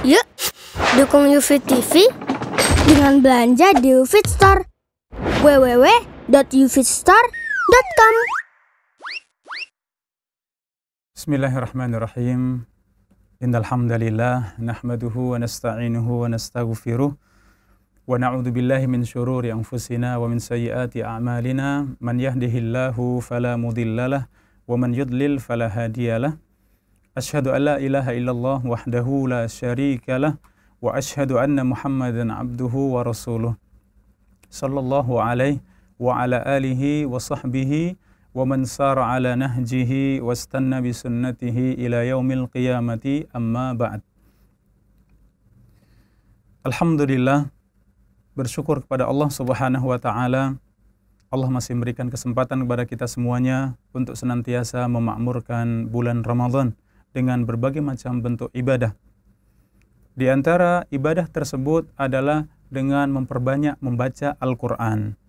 Yuk, dukung UFIT TV dengan belanja di UFIT Store. www.ufitstore.com Bismillahirrahmanirrahim. Innal hamdalillah nahmaduhu wa nasta'inuhu wa nastaghfiruh wa na'udzu billahi min shururi anfusina wa min sayyiati a'malina man yahdihillahu fala mudhillalah wa man yudlil fala hadiyalah. Ashhadu an la ilaha illallah wahdahu la syarika lah wa ashhadu anna Muhammadan abduhu wa rasuluh. Sallallahu alaihi wa ala alihi wa sahbihi wa man sara ala nahjihi wastanna bi sunnatihi ila yaumil qiyamati amma ba'd. Alhamdulillah bersyukur kepada Allah Subhanahu wa taala Allah masih memberikan kesempatan kepada kita semuanya untuk senantiasa memakmurkan bulan Ramadan dengan berbagai macam bentuk ibadah. Di antara ibadah tersebut adalah dengan memperbanyak membaca Al-Qur'an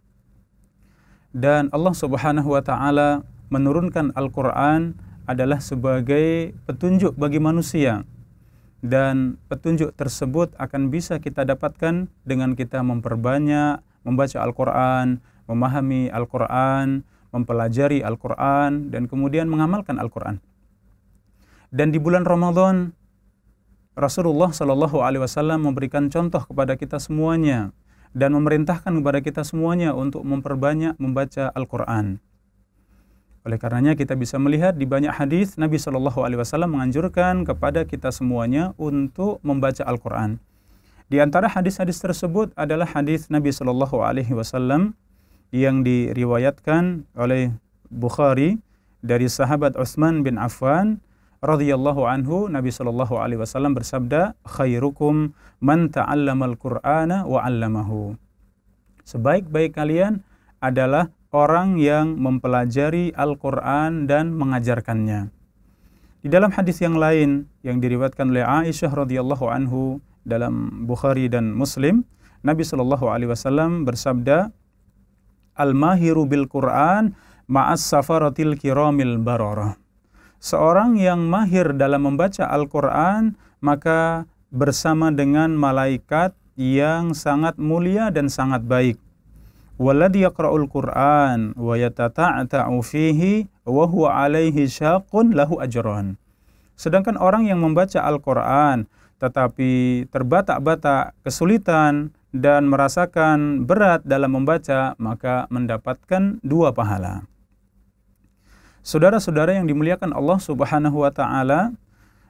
dan Allah Subhanahu wa taala menurunkan Al-Qur'an adalah sebagai petunjuk bagi manusia dan petunjuk tersebut akan bisa kita dapatkan dengan kita memperbanyak membaca Al-Qur'an, memahami Al-Qur'an, mempelajari Al-Qur'an dan kemudian mengamalkan Al-Qur'an. Dan di bulan Ramadan Rasulullah Shallallahu alaihi wasallam memberikan contoh kepada kita semuanya dan memerintahkan kepada kita semuanya untuk memperbanyak membaca Al-Quran. Oleh karenanya kita bisa melihat di banyak hadis Nabi Shallallahu Alaihi Wasallam menganjurkan kepada kita semuanya untuk membaca Al-Quran. Di antara hadis-hadis tersebut adalah hadis Nabi Shallallahu Alaihi Wasallam yang diriwayatkan oleh Bukhari dari sahabat Utsman bin Affan radhiyallahu anhu Nabi sallallahu alaihi wasallam bersabda khairukum man ta'allamal qur'ana wa 'allamahu Sebaik-baik kalian adalah orang yang mempelajari Al-Qur'an dan mengajarkannya. Di dalam hadis yang lain yang diriwayatkan oleh Aisyah radhiyallahu anhu dalam Bukhari dan Muslim, Nabi sallallahu alaihi wasallam bersabda, "Al-mahiru bil Qur'an ma'as safaratil kiramil bararah." Seorang yang mahir dalam membaca Al-Quran, maka bersama dengan malaikat yang sangat mulia dan sangat baik. Walladhi yaqra'ul Qur'an wa yatata'ta'u fihi wa huwa alaihi syaqun lahu ajran. Sedangkan orang yang membaca Al-Quran tetapi terbatak-batak kesulitan dan merasakan berat dalam membaca, maka mendapatkan dua pahala. Saudara-saudara yang dimuliakan Allah Subhanahu wa taala,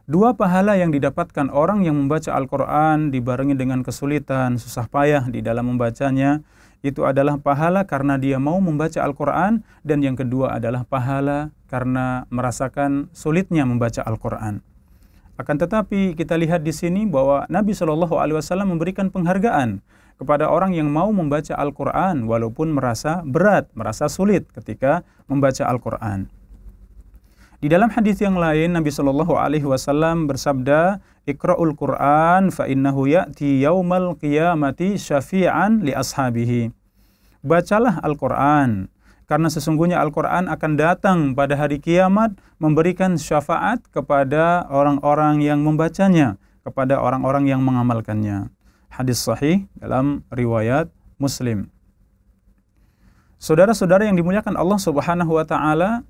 dua pahala yang didapatkan orang yang membaca Al-Qur'an dibarengi dengan kesulitan, susah payah di dalam membacanya, itu adalah pahala karena dia mau membaca Al-Qur'an dan yang kedua adalah pahala karena merasakan sulitnya membaca Al-Qur'an. Akan tetapi kita lihat di sini bahwa Nabi Shallallahu alaihi wasallam memberikan penghargaan kepada orang yang mau membaca Al-Qur'an walaupun merasa berat, merasa sulit ketika membaca Al-Qur'an. Di dalam hadis yang lain Nabi Shallallahu alaihi wasallam bersabda, "Iqra'ul Qur'an fa innahu ya'ti yaumal qiyamati syafi'an li ashabihi." Bacalah Al-Qur'an karena sesungguhnya Al-Qur'an akan datang pada hari kiamat memberikan syafaat kepada orang-orang yang membacanya, kepada orang-orang yang mengamalkannya. Hadis sahih dalam riwayat Muslim. Saudara-saudara yang dimuliakan Allah Subhanahu wa taala,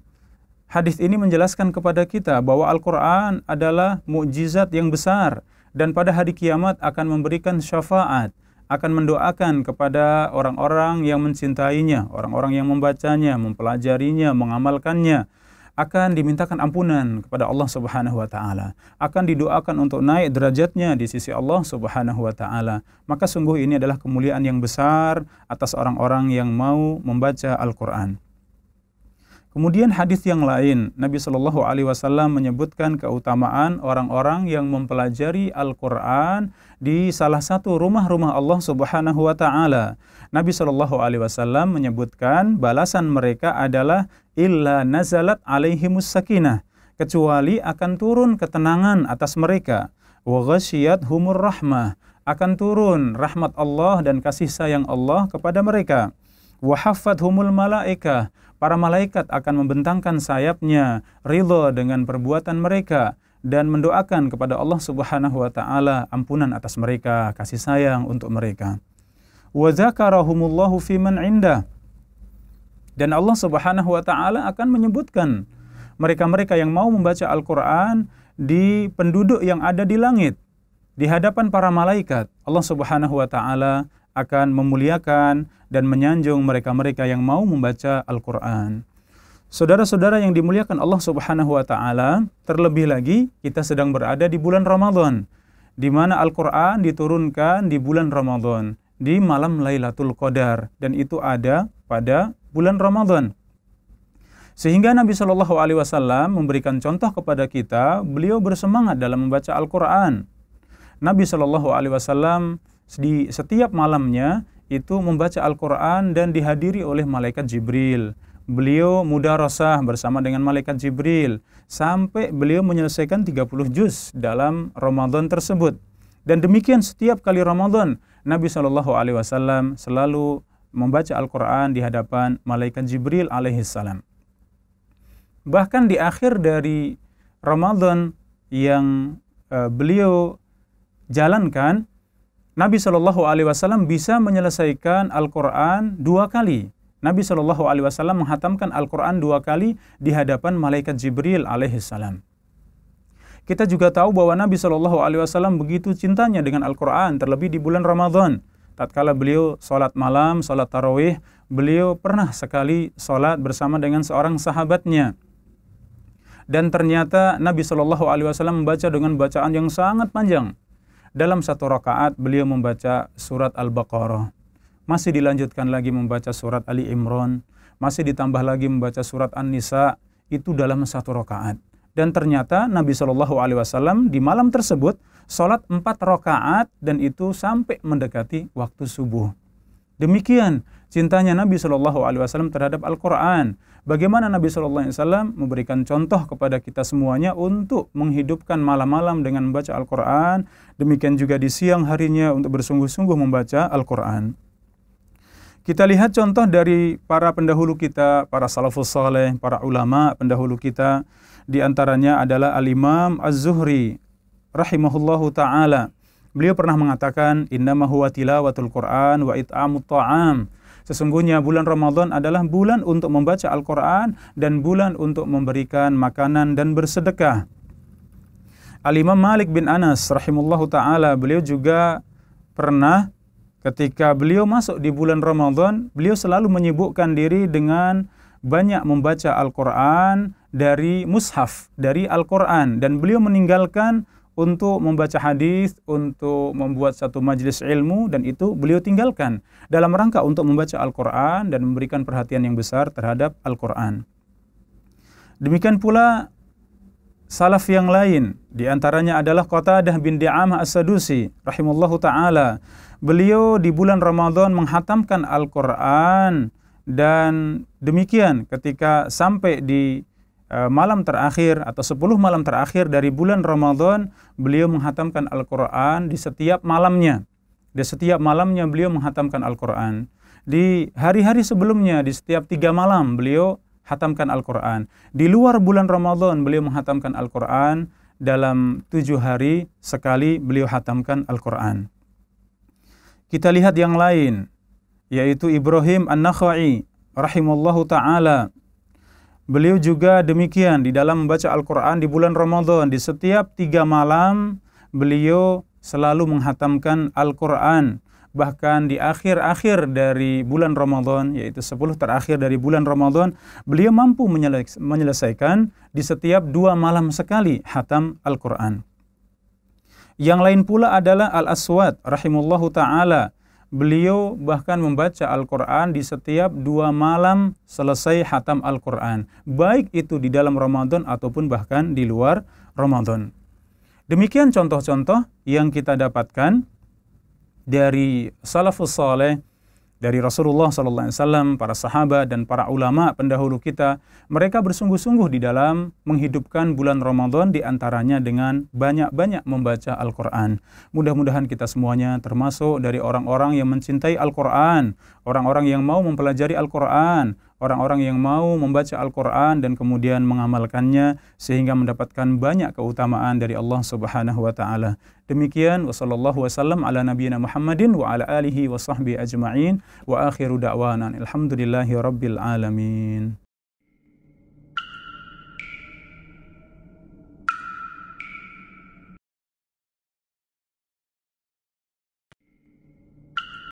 Hadis ini menjelaskan kepada kita bahwa Al-Quran adalah mukjizat yang besar dan pada hari kiamat akan memberikan syafaat, akan mendoakan kepada orang-orang yang mencintainya, orang-orang yang membacanya, mempelajarinya, mengamalkannya, akan dimintakan ampunan kepada Allah Subhanahu wa taala, akan didoakan untuk naik derajatnya di sisi Allah Subhanahu wa taala. Maka sungguh ini adalah kemuliaan yang besar atas orang-orang yang mau membaca Al-Qur'an. Kemudian hadis yang lain, Nabi Shallallahu Alaihi Wasallam menyebutkan keutamaan orang-orang yang mempelajari Al-Quran di salah satu rumah-rumah Allah Subhanahu Wa Taala. Nabi Shallallahu Alaihi Wasallam menyebutkan balasan mereka adalah illa nazalat alaihimus sakinah, kecuali akan turun ketenangan atas mereka. Wa humur rahmah, akan turun rahmat Allah dan kasih sayang Allah kepada mereka. Wahafat humul malaikah, para malaikat akan membentangkan sayapnya ridho dengan perbuatan mereka dan mendoakan kepada Allah Subhanahu wa taala ampunan atas mereka, kasih sayang untuk mereka. Wa dzakarahumullahu fiman indah. Dan Allah Subhanahu wa taala akan menyebutkan mereka-mereka yang mau membaca Al-Qur'an di penduduk yang ada di langit di hadapan para malaikat. Allah Subhanahu wa taala akan memuliakan dan menyanjung mereka-mereka yang mau membaca Al-Qur'an. Saudara-saudara yang dimuliakan Allah Subhanahu wa taala, terlebih lagi kita sedang berada di bulan Ramadan di mana Al-Qur'an diturunkan di bulan Ramadan, di malam Lailatul Qadar dan itu ada pada bulan Ramadan. Sehingga Nabi Shallallahu alaihi wasallam memberikan contoh kepada kita, beliau bersemangat dalam membaca Al-Qur'an. Nabi Shallallahu alaihi wasallam di setiap malamnya itu membaca Al-Qur'an dan dihadiri oleh malaikat Jibril beliau mudarasah bersama dengan malaikat Jibril sampai beliau menyelesaikan 30 juz dalam Ramadan tersebut. Dan demikian setiap kali Ramadan Nabi Shallallahu alaihi wasallam selalu membaca Al-Qur'an di hadapan malaikat Jibril alaihi salam. Bahkan di akhir dari Ramadan yang uh, beliau jalankan Nabi Shallallahu alaihi wasallam bisa menyelesaikan Al-Qur'an dua kali Nabi Shallallahu Alaihi Wasallam menghatamkan Al-Quran dua kali di hadapan malaikat Jibril alaihissalam. Kita juga tahu bahwa Nabi Shallallahu Alaihi Wasallam begitu cintanya dengan Al-Quran, terlebih di bulan Ramadan. Tatkala beliau sholat malam, sholat tarawih, beliau pernah sekali sholat bersama dengan seorang sahabatnya. Dan ternyata Nabi Shallallahu Alaihi Wasallam membaca dengan bacaan yang sangat panjang. Dalam satu rakaat beliau membaca surat Al-Baqarah masih dilanjutkan lagi membaca surat Ali Imran, masih ditambah lagi membaca surat An-Nisa, itu dalam satu rakaat. Dan ternyata Nabi Shallallahu Alaihi Wasallam di malam tersebut sholat empat rakaat dan itu sampai mendekati waktu subuh. Demikian cintanya Nabi Shallallahu Alaihi Wasallam terhadap Al-Quran. Bagaimana Nabi Shallallahu Alaihi Wasallam memberikan contoh kepada kita semuanya untuk menghidupkan malam-malam dengan membaca Al-Quran. Demikian juga di siang harinya untuk bersungguh-sungguh membaca Al-Quran. Kita lihat contoh dari para pendahulu kita, para salafus saleh, para ulama pendahulu kita. Di antaranya adalah Al-Imam Az-Zuhri rahimahullahu taala. Beliau pernah mengatakan, "Innama huwa tilawatul Qur'an wa it'amut ta'am." Sesungguhnya bulan Ramadan adalah bulan untuk membaca Al-Quran dan bulan untuk memberikan makanan dan bersedekah. Al-Imam Malik bin Anas rahimahullahu taala beliau juga pernah ketika beliau masuk di bulan Ramadan, beliau selalu menyibukkan diri dengan banyak membaca Al-Quran dari mushaf, dari Al-Quran. Dan beliau meninggalkan untuk membaca hadis, untuk membuat satu majelis ilmu, dan itu beliau tinggalkan dalam rangka untuk membaca Al-Quran dan memberikan perhatian yang besar terhadap Al-Quran. Demikian pula salaf yang lain, di antaranya adalah Qatadah bin Di'amah As-Sadusi, rahimullahu ta'ala, beliau di bulan Ramadan menghatamkan Al-Quran dan demikian ketika sampai di malam terakhir atau 10 malam terakhir dari bulan Ramadan beliau menghatamkan Al-Quran di setiap malamnya. Di setiap malamnya beliau menghatamkan Al-Quran. Di hari-hari sebelumnya di setiap tiga malam beliau hatamkan Al-Quran. Di luar bulan Ramadan beliau menghatamkan Al-Quran. Dalam tujuh hari sekali beliau hatamkan Al-Quran. Kita lihat yang lain, yaitu Ibrahim An-Nakhai rahimallahu taala. Beliau juga demikian di dalam membaca Al-Quran di bulan Ramadan. Di setiap tiga malam beliau selalu menghatamkan Al-Quran. Bahkan di akhir-akhir dari bulan Ramadan, yaitu 10 terakhir dari bulan Ramadan, beliau mampu menyelesaikan di setiap dua malam sekali hatam Al-Quran. Yang lain pula adalah Al-Aswad rahimullahu taala. Beliau bahkan membaca Al-Quran di setiap dua malam selesai hatam Al-Quran. Baik itu di dalam Ramadan ataupun bahkan di luar Ramadan. Demikian contoh-contoh yang kita dapatkan dari salafus saleh dari Rasulullah wasallam, para sahabat dan para ulama pendahulu kita, mereka bersungguh-sungguh di dalam menghidupkan bulan Ramadan di antaranya dengan banyak-banyak membaca Al-Qur'an. Mudah-mudahan kita semuanya termasuk dari orang-orang yang mencintai Al-Qur'an, orang-orang yang mau mempelajari Al-Qur'an, orang-orang yang mau membaca Al-Qur'an dan kemudian mengamalkannya sehingga mendapatkan banyak keutamaan dari Allah Subhanahu wa taala. Demikian wa sallallahu wasallam ala nabiyyina Muhammadin wa ala alihi wa sahbihi ajma'in wa akhiru da'wana alhamdulillahi rabbil alamin.